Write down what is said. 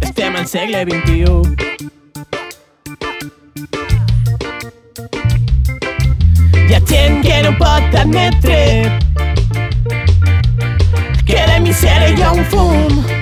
Este man segla 21. Ja que non pot admetre que la misèria hi ha un fum.